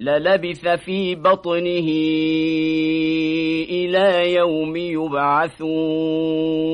للبث في بطنه إلى يوم يبعثون.